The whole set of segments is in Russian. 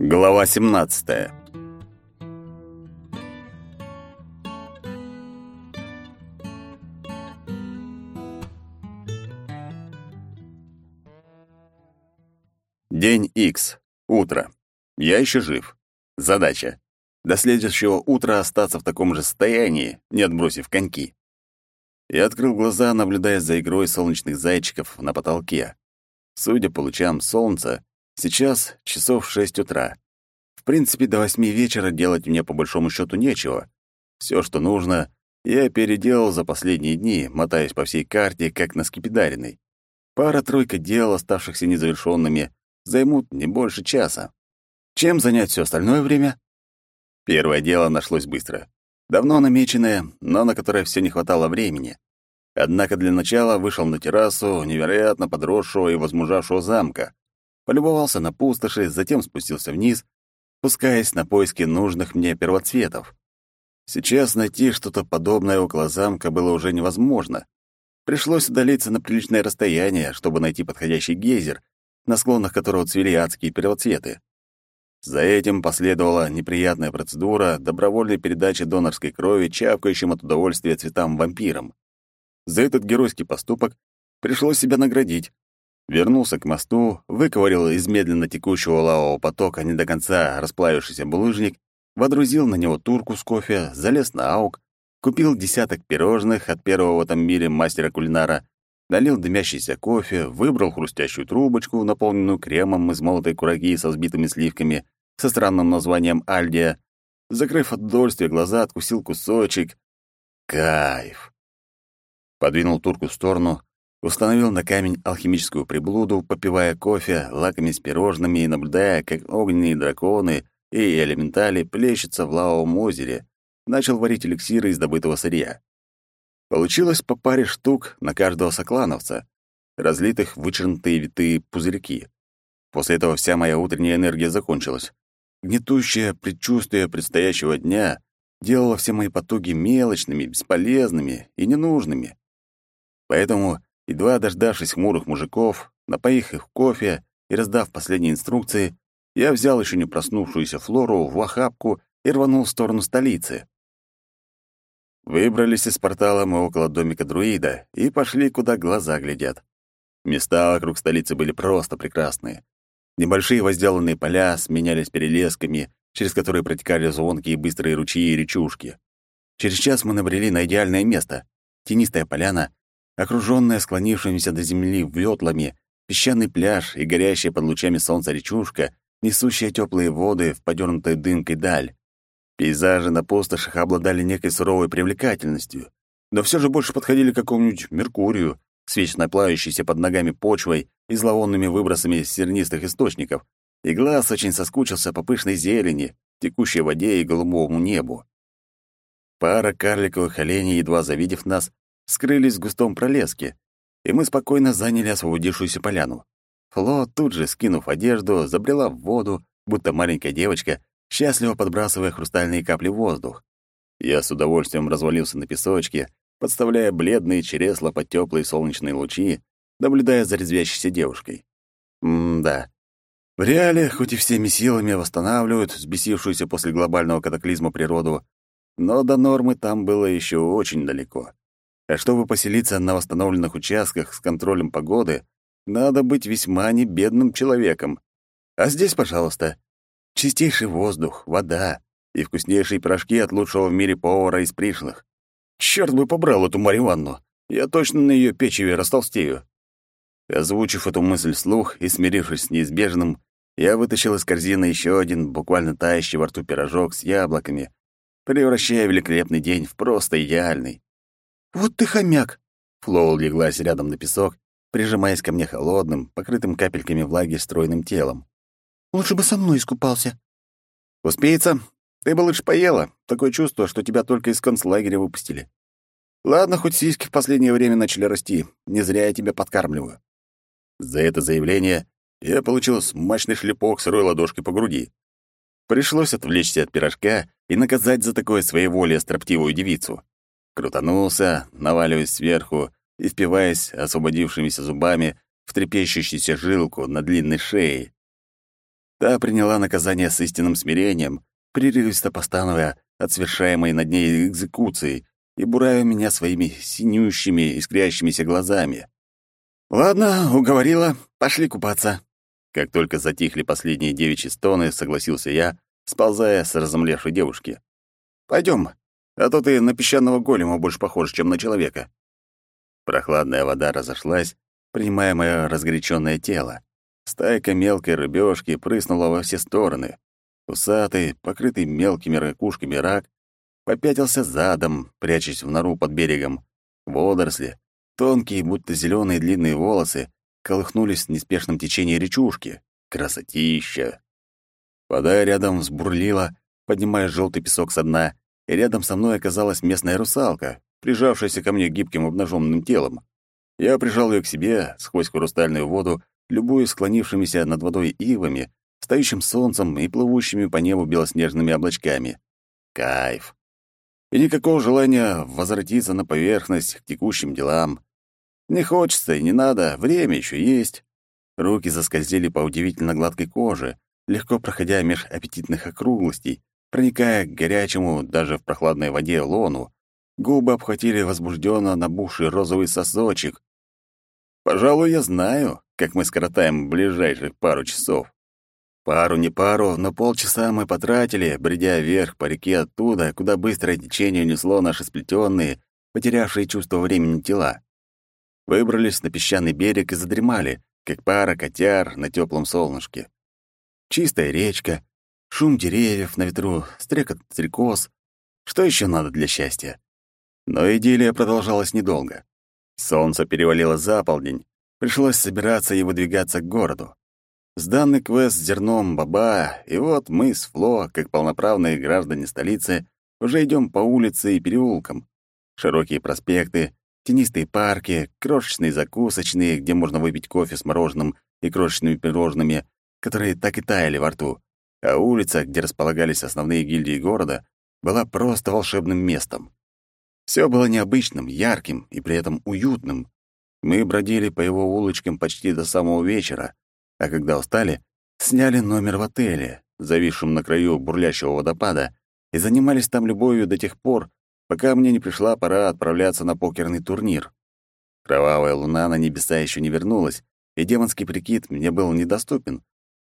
Глава 17. День X. Утро. Я еще жив. Задача. До следующего утра остаться в таком же состоянии, не отбросив коньки. Я открыл глаза, наблюдая за игрой солнечных зайчиков на потолке. Судя по лучам солнца, Сейчас часов шесть утра. В принципе, до восьми вечера делать мне по большому счету нечего. Все, что нужно, я переделал за последние дни, мотаясь по всей карте, как на скипидаренной. Пара-тройка дел, оставшихся незавершенными, займут не больше часа. Чем занять все остальное время? Первое дело нашлось быстро. Давно намеченное, но на которое все не хватало времени. Однако для начала вышел на террасу невероятно подросшего и возмужавшего замка, полюбовался на пустоши, затем спустился вниз, спускаясь на поиски нужных мне первоцветов. Сейчас найти что-то подобное около замка было уже невозможно. Пришлось удалиться на приличное расстояние, чтобы найти подходящий гейзер, на склонах которого цвели адские первоцветы. За этим последовала неприятная процедура добровольной передачи донорской крови чавкающим от удовольствия цветам-вампирам. За этот геройский поступок пришлось себя наградить, Вернулся к мосту, выковырил из медленно текущего лавового потока не до конца расплавившийся булыжник, водрузил на него турку с кофе, залез на аук, купил десяток пирожных от первого в этом мире мастера-кулинара, налил дымящийся кофе, выбрал хрустящую трубочку, наполненную кремом из молотой кураги со взбитыми сливками, со странным названием «Альдия», закрыв от удовольствия глаза, откусил кусочек. Кайф! Подвинул турку в сторону, Установил на камень алхимическую приблуду, попивая кофе, лакомясь пирожными и наблюдая, как огненные драконы и элементали плещутся в лавовом озере. Начал варить эликсиры из добытого сырья. Получилось по паре штук на каждого соклановца, разлитых в вычернутые витые пузырьки. После этого вся моя утренняя энергия закончилась. Гнетущее предчувствие предстоящего дня делало все мои потуги мелочными, бесполезными и ненужными. Поэтому Едва дождавшись хмурых мужиков, напоив их кофе и раздав последние инструкции, я взял еще не проснувшуюся Флору в охапку и рванул в сторону столицы. Выбрались из портала мы около домика друида и пошли, куда глаза глядят. Места вокруг столицы были просто прекрасные. Небольшие возделанные поля сменялись перелесками, через которые протекали звонкие быстрые ручьи и речушки. Через час мы набрели на идеальное место. Тенистая поляна, окружённая склонившимися до земли вётлами, песчаный пляж и горящая под лучами солнца речушка, несущая тёплые воды в подёрнутой дымкой даль. Пейзажи на пустошах обладали некой суровой привлекательностью, но всё же больше подходили к какому-нибудь Меркурию, с вечно плавающейся под ногами почвой и зловонными выбросами сернистых источников, и глаз очень соскучился по пышной зелени, текущей воде и голубому небу. Пара карликовых оленей, едва завидев нас, скрылись в густом пролеске, и мы спокойно заняли освободившуюся поляну. Фло, тут же скинув одежду, забрела в воду, будто маленькая девочка, счастливо подбрасывая хрустальные капли в воздух. Я с удовольствием развалился на песочке, подставляя бледные чересла под теплые солнечные лучи, наблюдая за резвящейся девушкой. М-да. В реале, хоть и всеми силами восстанавливают взбесившуюся после глобального катаклизма природу, но до нормы там было еще очень далеко. А чтобы поселиться на восстановленных участках с контролем погоды, надо быть весьма небедным человеком. А здесь, пожалуйста, чистейший воздух, вода и вкуснейшие пирожки от лучшего в мире повара из пришлых. Черт бы побрал эту Марью Ивановну! Я точно на ее печеве растолстею. Озвучив эту мысль вслух и смирившись с неизбежным, я вытащил из корзины еще один буквально тающий во рту пирожок с яблоками, превращая великолепный день в просто идеальный. «Вот ты хомяк!» Флоу леглась рядом на песок, прижимаясь ко мне холодным, покрытым капельками влаги стройным телом. «Лучше бы со мной искупался». «Успеется. Ты бы лучше поела. Такое чувство, что тебя только из концлагеря выпустили. Ладно, хоть сиськи в последнее время начали расти. Не зря я тебя подкармливаю». За это заявление я получил смачный шлепок сырой ладошкой по груди. Пришлось отвлечься от пирожка и наказать за такое своеволие строптивую девицу крутанулся, наваливаясь сверху и впиваясь освободившимися зубами в трепещущуюся жилку на длинной шее. Та приняла наказание с истинным смирением, прерывисто постановая от совершаемой над ней экзекуции и буравя меня своими синющими, искрящимися глазами. «Ладно, уговорила. Пошли купаться». Как только затихли последние девичьи стоны, согласился я, сползая с разомлевшей девушки. Пойдем, а то ты на песчаного голема больше похож, чем на человека». Прохладная вода разошлась, принимая мое разгоряченное тело. Стайка мелкой рыбешки прыснула во все стороны. Усатый, покрытый мелкими ракушками рак, попятился задом, прячась в нору под берегом. Водоросли, тонкие, будто зеленые длинные волосы, колыхнулись в неспешном течении речушки. Красотища! Вода рядом взбурлила, поднимая желтый песок со дна, и рядом со мной оказалась местная русалка, прижавшаяся ко мне гибким обнаженным телом. Я прижал ее к себе сквозь хрустальную воду, любую склонившимися над водой ивами, стоящим солнцем и плывущими по небу белоснежными облачками. Кайф. И никакого желания возвратиться на поверхность к текущим делам. Не хочется и не надо, время еще есть. Руки заскользили по удивительно гладкой коже, легко проходя меж аппетитных округлостей, проникая к горячему даже в прохладной воде лону. Губы обхватили возбужденно набухший розовый сосочек. Пожалуй, я знаю, как мы скоротаем ближайших пару часов. Пару не пару, но полчаса мы потратили, бредя вверх по реке оттуда, куда быстрое течение несло наши сплетенные, потерявшие чувство времени тела. Выбрались на песчаный берег и задремали, как пара котяр на теплом солнышке. Чистая речка, шум деревьев на ветру, стрекот стрекоз. Что еще надо для счастья? Но идиллия продолжалась недолго. Солнце перевалило за полдень, пришлось собираться и выдвигаться к городу. Сданный квест с зерном баба, и вот мы с Фло, как полноправные граждане столицы, уже идем по улице и переулкам. Широкие проспекты, тенистые парки, крошечные закусочные, где можно выпить кофе с мороженым и крошечными пирожными, которые так и таяли во рту, а улица, где располагались основные гильдии города, была просто волшебным местом. Все было необычным, ярким и при этом уютным. Мы бродили по его улочкам почти до самого вечера, а когда устали, сняли номер в отеле, зависшем на краю бурлящего водопада, и занимались там любовью до тех пор, пока мне не пришла пора отправляться на покерный турнир. Кровавая луна на небеса еще не вернулась, и демонский прикид мне был недоступен,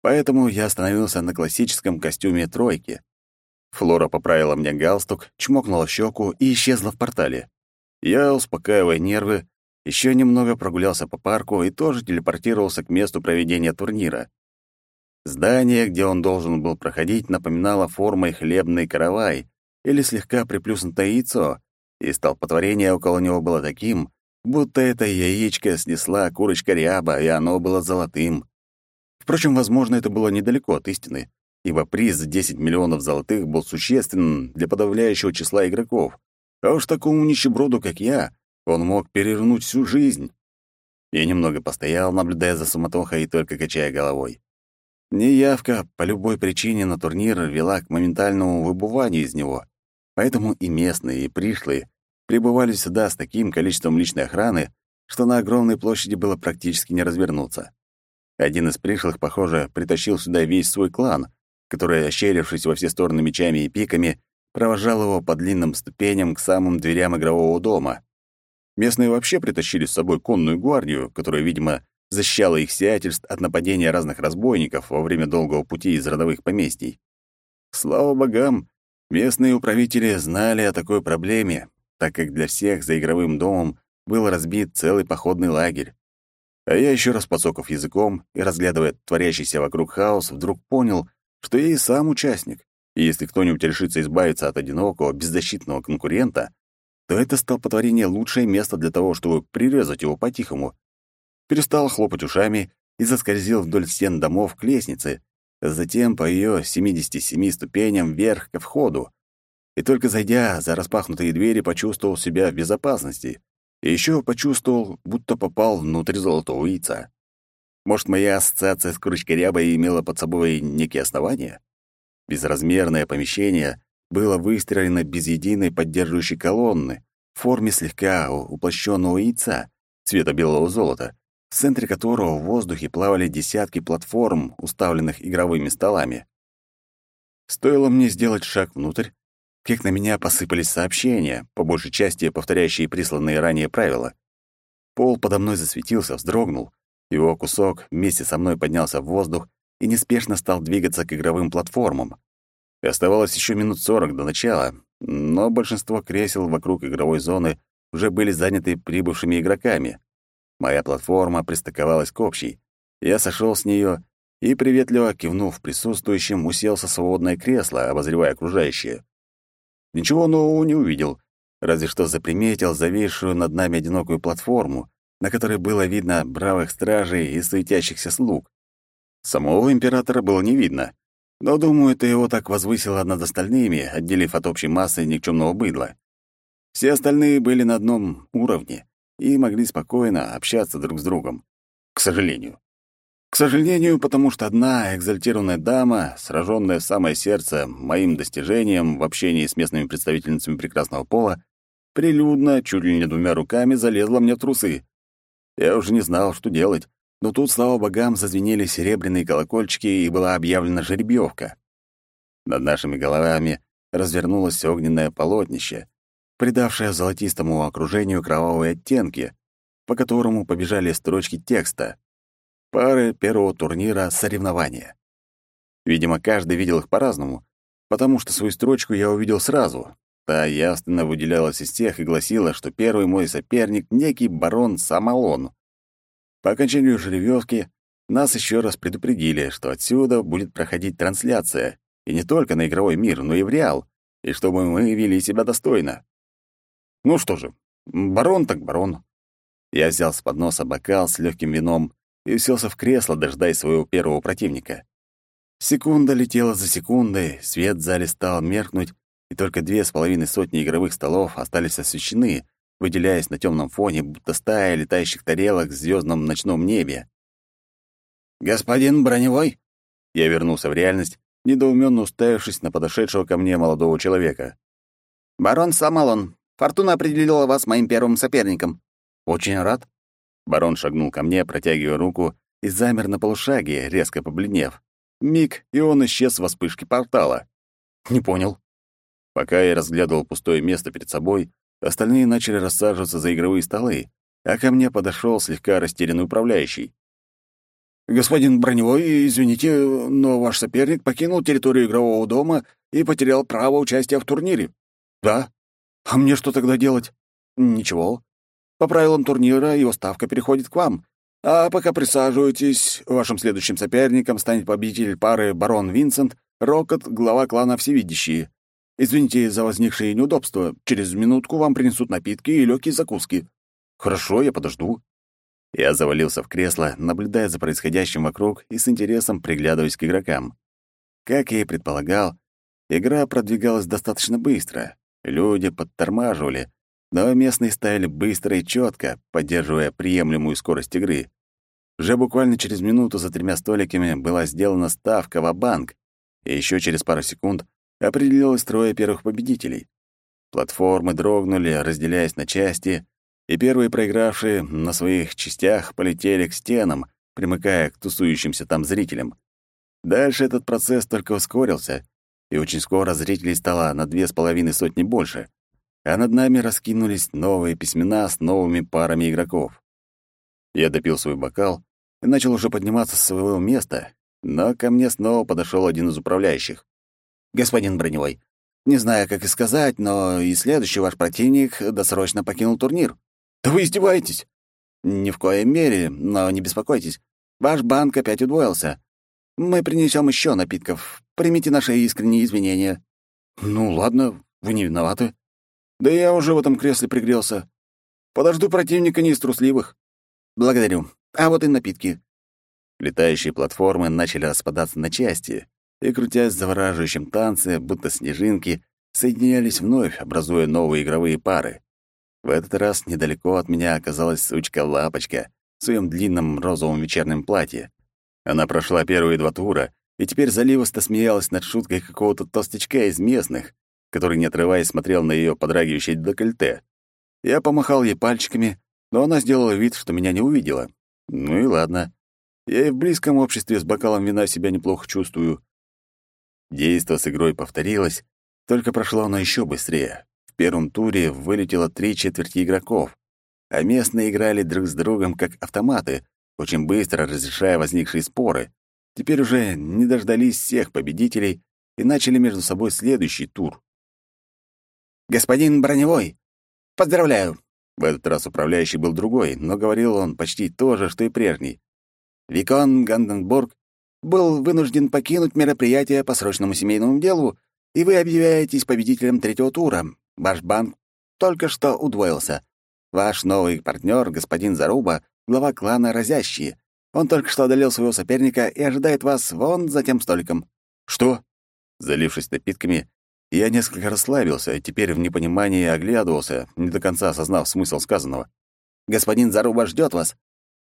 Поэтому я остановился на классическом костюме тройки. Флора поправила мне галстук, чмокнула щеку и исчезла в портале. Я, успокаивая нервы, еще немного прогулялся по парку и тоже телепортировался к месту проведения турнира. Здание, где он должен был проходить, напоминало формой хлебный каравай или слегка приплюснутое яйцо, и столпотворение около него было таким, будто это яичко снесла курочка ряба, и оно было золотым. Впрочем, возможно, это было недалеко от истины, ибо приз в 10 миллионов золотых был существенным для подавляющего числа игроков. А уж такому нищеброду, как я, он мог перевернуть всю жизнь. Я немного постоял, наблюдая за суматохой и только качая головой. Неявка по любой причине на турнир вела к моментальному выбыванию из него, поэтому и местные, и пришлые прибывали сюда с таким количеством личной охраны, что на огромной площади было практически не развернуться. Один из пришлых, похоже, притащил сюда весь свой клан, который, ощерившись во все стороны мечами и пиками, провожал его по длинным ступеням к самым дверям игрового дома. Местные вообще притащили с собой конную гвардию, которая, видимо, защищала их сиятельств от нападения разных разбойников во время долгого пути из родовых поместий. Слава богам, местные управители знали о такой проблеме, так как для всех за игровым домом был разбит целый походный лагерь. А я еще раз подсоков языком и, разглядывая творящийся вокруг хаос, вдруг понял, что я и сам участник. И если кто-нибудь решится избавиться от одинокого, беззащитного конкурента, то это столпотворение лучшее место для того, чтобы прирезать его по-тихому. Перестал хлопать ушами и заскользил вдоль стен домов к лестнице, затем по ее 77 ступеням вверх ко входу. И только зайдя за распахнутые двери, почувствовал себя в безопасности. И еще почувствовал, будто попал внутрь золотого яйца. Может, моя ассоциация с курочкой рябой имела под собой некие основания? Безразмерное помещение было выстроено без единой поддерживающей колонны в форме слегка уплощенного яйца цвета белого золота, в центре которого в воздухе плавали десятки платформ, уставленных игровыми столами. Стоило мне сделать шаг внутрь, как на меня посыпались сообщения, по большей части повторяющие присланные ранее правила. Пол подо мной засветился, вздрогнул, его кусок вместе со мной поднялся в воздух и неспешно стал двигаться к игровым платформам. Оставалось еще минут сорок до начала, но большинство кресел вокруг игровой зоны уже были заняты прибывшими игроками. Моя платформа пристыковалась к общей. Я сошел с нее и, приветливо кивнув присутствующим, уселся в свободное кресло, обозревая окружающее. Ничего нового не увидел, разве что заприметил зависшую над нами одинокую платформу, на которой было видно бравых стражей и суетящихся слуг. Самого императора было не видно, но, думаю, это его так возвысило над остальными, отделив от общей массы никчемного быдла. Все остальные были на одном уровне и могли спокойно общаться друг с другом. К сожалению. К сожалению, потому что одна экзальтированная дама, сраженная в самое сердце моим достижением в общении с местными представительницами прекрасного пола, прилюдно, чуть ли не двумя руками, залезла мне в трусы. Я уже не знал, что делать, но тут, слава богам, зазвенели серебряные колокольчики, и была объявлена жеребьевка. Над нашими головами развернулось огненное полотнище, придавшее золотистому окружению кровавые оттенки, по которому побежали строчки текста — пары первого турнира соревнования. Видимо, каждый видел их по-разному, потому что свою строчку я увидел сразу. Та явственно выделялась из тех и гласила, что первый мой соперник — некий барон Самалон. По окончанию жеребьевки нас еще раз предупредили, что отсюда будет проходить трансляция, и не только на игровой мир, но и в реал, и чтобы мы вели себя достойно. Ну что же, барон так барон. Я взял с подноса бокал с легким вином и уселся в кресло, дожидаясь своего первого противника. Секунда летела за секундой, свет в зале стал меркнуть, и только две с половиной сотни игровых столов остались освещены, выделяясь на темном фоне, будто стая летающих тарелок в звездном ночном небе. «Господин Броневой?» Я вернулся в реальность, недоуменно уставившись на подошедшего ко мне молодого человека. «Барон Самалон, фортуна определила вас моим первым соперником». «Очень рад», Барон шагнул ко мне, протягивая руку, и замер на полушаге, резко побледнев. Миг, и он исчез во вспышке портала. Не понял. Пока я разглядывал пустое место перед собой, остальные начали рассаживаться за игровые столы, а ко мне подошел слегка растерянный управляющий. «Господин Броневой, извините, но ваш соперник покинул территорию игрового дома и потерял право участия в турнире». «Да? А мне что тогда делать?» «Ничего. По правилам турнира его ставка переходит к вам. А пока присаживайтесь, вашим следующим соперником станет победитель пары барон Винсент, Рокот, глава клана Всевидящие. Извините за возникшие неудобства. Через минутку вам принесут напитки и легкие закуски. Хорошо, я подожду. Я завалился в кресло, наблюдая за происходящим вокруг и с интересом приглядываясь к игрокам. Как я и предполагал, игра продвигалась достаточно быстро. Люди подтормаживали, но местные ставили быстро и четко, поддерживая приемлемую скорость игры. Уже буквально через минуту за тремя столиками была сделана ставка в банк и еще через пару секунд определилось трое первых победителей. Платформы дрогнули, разделяясь на части, и первые проигравшие на своих частях полетели к стенам, примыкая к тусующимся там зрителям. Дальше этот процесс только ускорился, и очень скоро зрителей стало на две с половиной сотни больше а над нами раскинулись новые письмена с новыми парами игроков. Я допил свой бокал и начал уже подниматься с своего места, но ко мне снова подошел один из управляющих. «Господин Броневой, не знаю, как и сказать, но и следующий ваш противник досрочно покинул турнир». «Да вы издеваетесь?» «Ни в коей мере, но не беспокойтесь. Ваш банк опять удвоился. Мы принесем еще напитков. Примите наши искренние извинения». «Ну, ладно, вы не виноваты». Да я уже в этом кресле пригрелся. Подожду противника не из трусливых. Благодарю. А вот и напитки. Летающие платформы начали распадаться на части, и, крутясь в завораживающем танце, будто снежинки, соединялись вновь, образуя новые игровые пары. В этот раз недалеко от меня оказалась сучка-лапочка в своем длинном розовом вечернем платье. Она прошла первые два тура и теперь заливисто смеялась над шуткой какого-то толстячка из местных, который, не отрываясь, смотрел на ее подрагивающее декольте. Я помахал ей пальчиками, но она сделала вид, что меня не увидела. Ну и ладно. Я и в близком обществе с бокалом вина себя неплохо чувствую. Действо с игрой повторилось, только прошло оно еще быстрее. В первом туре вылетело три четверти игроков, а местные играли друг с другом как автоматы, очень быстро разрешая возникшие споры. Теперь уже не дождались всех победителей и начали между собой следующий тур. «Господин Броневой, поздравляю!» В этот раз управляющий был другой, но говорил он почти то же, что и прежний. Викон Ганденбург был вынужден покинуть мероприятие по срочному семейному делу, и вы объявляетесь победителем третьего тура. Ваш банк только что удвоился. Ваш новый партнер, господин Заруба, глава клана Разящие. Он только что одолел своего соперника и ожидает вас вон за тем столиком». «Что?» Залившись напитками, я несколько расслабился и теперь в непонимании оглядывался, не до конца осознав смысл сказанного. «Господин Заруба ждет вас».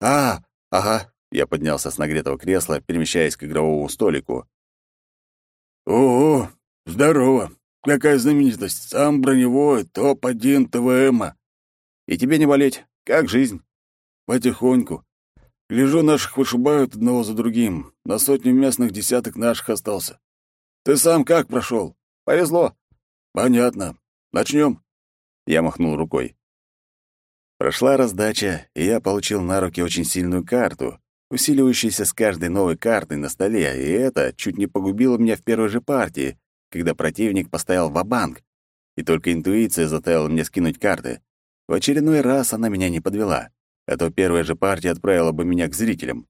«А, ага». Я поднялся с нагретого кресла, перемещаясь к игровому столику. «О, здорово! Какая знаменитость! Сам броневой, топ-1 ТВМа!» «И тебе не болеть. Как жизнь?» «Потихоньку. Гляжу, наших вышибают одного за другим. На сотню местных десяток наших остался. Ты сам как прошел? Повезло. Понятно. Начнем. Я махнул рукой. Прошла раздача, и я получил на руки очень сильную карту, усиливающуюся с каждой новой картой на столе, и это чуть не погубило меня в первой же партии, когда противник поставил ва-банк, и только интуиция заставила мне скинуть карты. В очередной раз она меня не подвела, а то первая же партия отправила бы меня к зрителям.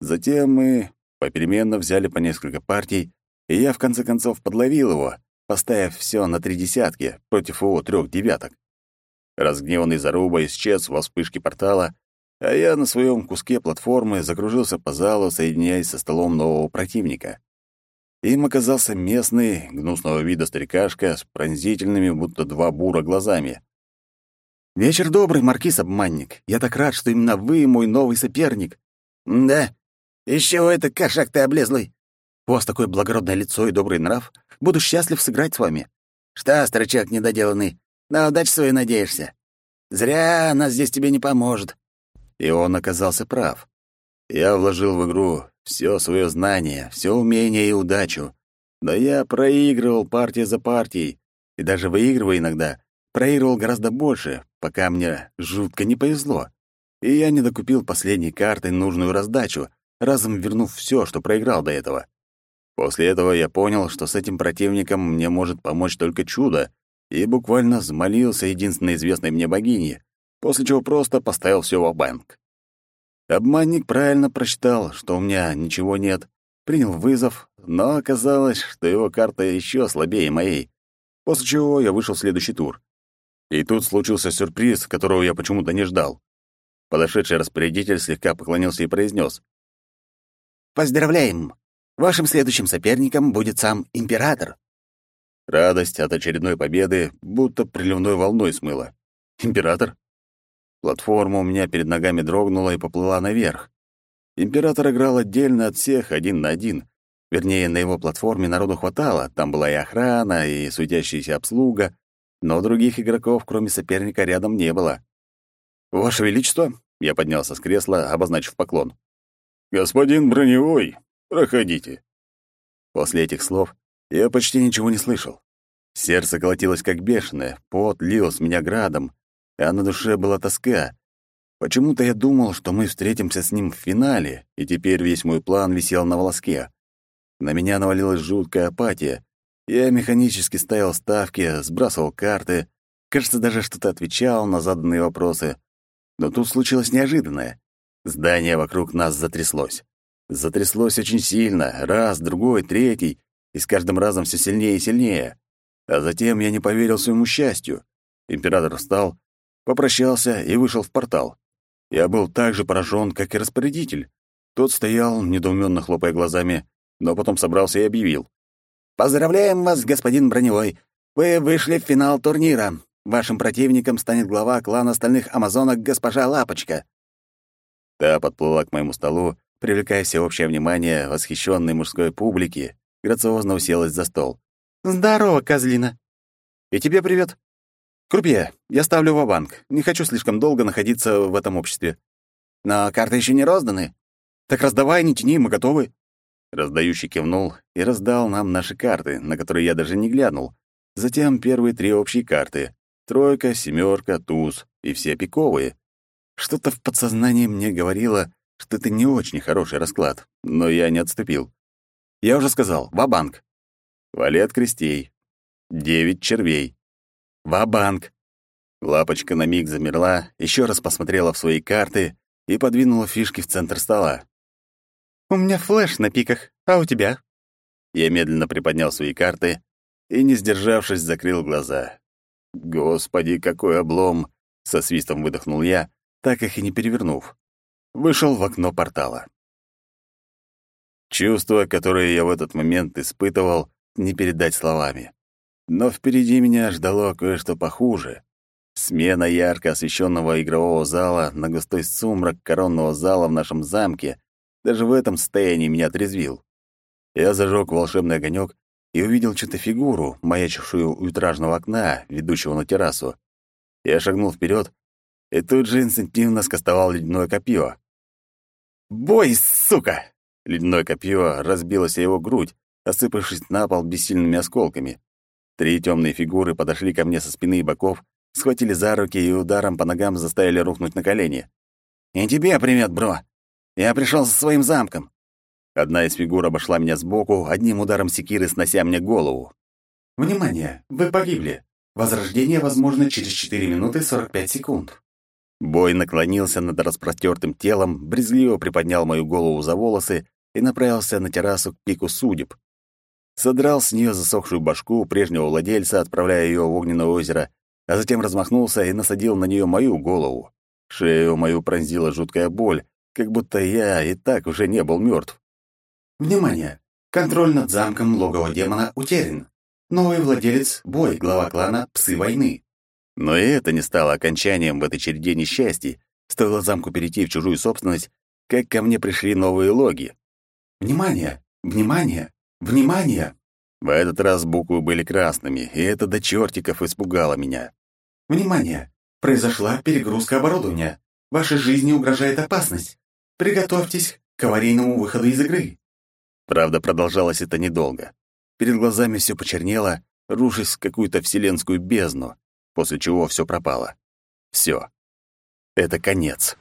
Затем мы попеременно взяли по несколько партий, и я в конце концов подловил его, поставив все на три десятки против его трех девяток. Разгневанный Заруба исчез во вспышке портала, а я на своем куске платформы закружился по залу, соединяясь со столом нового противника. Им оказался местный, гнусного вида старикашка с пронзительными, будто два бура, глазами. «Вечер добрый, маркиз-обманник. Я так рад, что именно вы мой новый соперник». «Да? Из чего это кошак ты облезлый?» У вас такое благородное лицо и добрый нрав. Буду счастлив сыграть с вами». «Что, старичок недоделанный, на удачу свою надеешься? Зря она здесь тебе не поможет». И он оказался прав. Я вложил в игру все свое знание, все умение и удачу. Да я проигрывал партия за партией, и даже выигрывая иногда, проигрывал гораздо больше, пока мне жутко не повезло. И я не докупил последней картой нужную раздачу, разом вернув все, что проиграл до этого. После этого я понял, что с этим противником мне может помочь только чудо, и буквально взмолился единственной известной мне богине, после чего просто поставил все в банк. Обманник правильно прочитал, что у меня ничего нет, принял вызов, но оказалось, что его карта еще слабее моей, после чего я вышел в следующий тур. И тут случился сюрприз, которого я почему-то не ждал. Подошедший распорядитель слегка поклонился и произнес: «Поздравляем! Вашим следующим соперником будет сам император». Радость от очередной победы будто приливной волной смыла. «Император?» Платформа у меня перед ногами дрогнула и поплыла наверх. Император играл отдельно от всех, один на один. Вернее, на его платформе народу хватало, там была и охрана, и суетящаяся обслуга, но других игроков, кроме соперника, рядом не было. «Ваше Величество!» — я поднялся с кресла, обозначив поклон. «Господин Броневой, Проходите». После этих слов я почти ничего не слышал. Сердце колотилось как бешеное, пот лил с меня градом, а на душе была тоска. Почему-то я думал, что мы встретимся с ним в финале, и теперь весь мой план висел на волоске. На меня навалилась жуткая апатия. Я механически ставил ставки, сбрасывал карты, кажется, даже что-то отвечал на заданные вопросы. Но тут случилось неожиданное. Здание вокруг нас затряслось. Затряслось очень сильно, раз, другой, третий, и с каждым разом все сильнее и сильнее. А затем я не поверил своему счастью. Император встал, попрощался и вышел в портал. Я был так же поражен, как и распорядитель. Тот стоял, недоуменно хлопая глазами, но потом собрался и объявил. «Поздравляем вас, господин Броневой! Вы вышли в финал турнира. Вашим противником станет глава клана остальных амазонок госпожа Лапочка». Та подплыла к моему столу привлекая всеобщее внимание восхищенной мужской публики, грациозно уселась за стол. «Здорово, козлина!» «И тебе привет!» «Крупье, я ставлю в банк Не хочу слишком долго находиться в этом обществе». Но карты еще не розданы. Так раздавай, не тяни, мы готовы. Раздающий кивнул и раздал нам наши карты, на которые я даже не глянул. Затем первые три общие карты. Тройка, семерка, туз и все пиковые. Что-то в подсознании мне говорило, что это не очень хороший расклад, но я не отступил. Я уже сказал, ва-банк. Валет крестей. Девять червей. Ва-банк. Лапочка на миг замерла, еще раз посмотрела в свои карты и подвинула фишки в центр стола. «У меня флеш на пиках, а у тебя?» Я медленно приподнял свои карты и, не сдержавшись, закрыл глаза. «Господи, какой облом!» — со свистом выдохнул я, так их и не перевернув. Вышел в окно портала. Чувство, которое я в этот момент испытывал, не передать словами. Но впереди меня ждало кое-что похуже. Смена ярко освещенного игрового зала на густой сумрак коронного зала в нашем замке даже в этом состоянии меня отрезвил. Я зажег волшебный огонек и увидел чью-то фигуру, маячившую у витражного окна, ведущего на террасу. Я шагнул вперед и тут же инстинктивно скостовал ледяное копье. «Бой, сука!» Ледяное копье разбилось о его грудь, осыпавшись на пол бессильными осколками. Три темные фигуры подошли ко мне со спины и боков, схватили за руки и ударом по ногам заставили рухнуть на колени. «И тебе привет, бро! Я пришел со своим замком!» Одна из фигур обошла меня сбоку, одним ударом секиры снося мне голову. «Внимание! Вы погибли! Возрождение возможно через 4 минуты 45 секунд!» Бой наклонился над распростертым телом, брезгливо приподнял мою голову за волосы и направился на террасу к пику судеб. Содрал с нее засохшую башку прежнего владельца, отправляя ее в огненное озеро, а затем размахнулся и насадил на нее мою голову. Шею мою пронзила жуткая боль, как будто я и так уже не был мертв. Внимание! Контроль над замком логово демона утерян. Новый владелец — бой, глава клана «Псы войны». Но и это не стало окончанием в этой череде несчастий. Стоило замку перейти в чужую собственность, как ко мне пришли новые логи. «Внимание! Внимание! Внимание!» В этот раз буквы были красными, и это до чертиков испугало меня. Внимание! Произошла перегрузка оборудования. Вашей жизни угрожает опасность. Приготовьтесь к аварийному выходу из игры. Правда, продолжалось это недолго. Перед глазами все почернело, рушась в какую-то вселенскую бездну, после чего все пропало. Все. Это конец.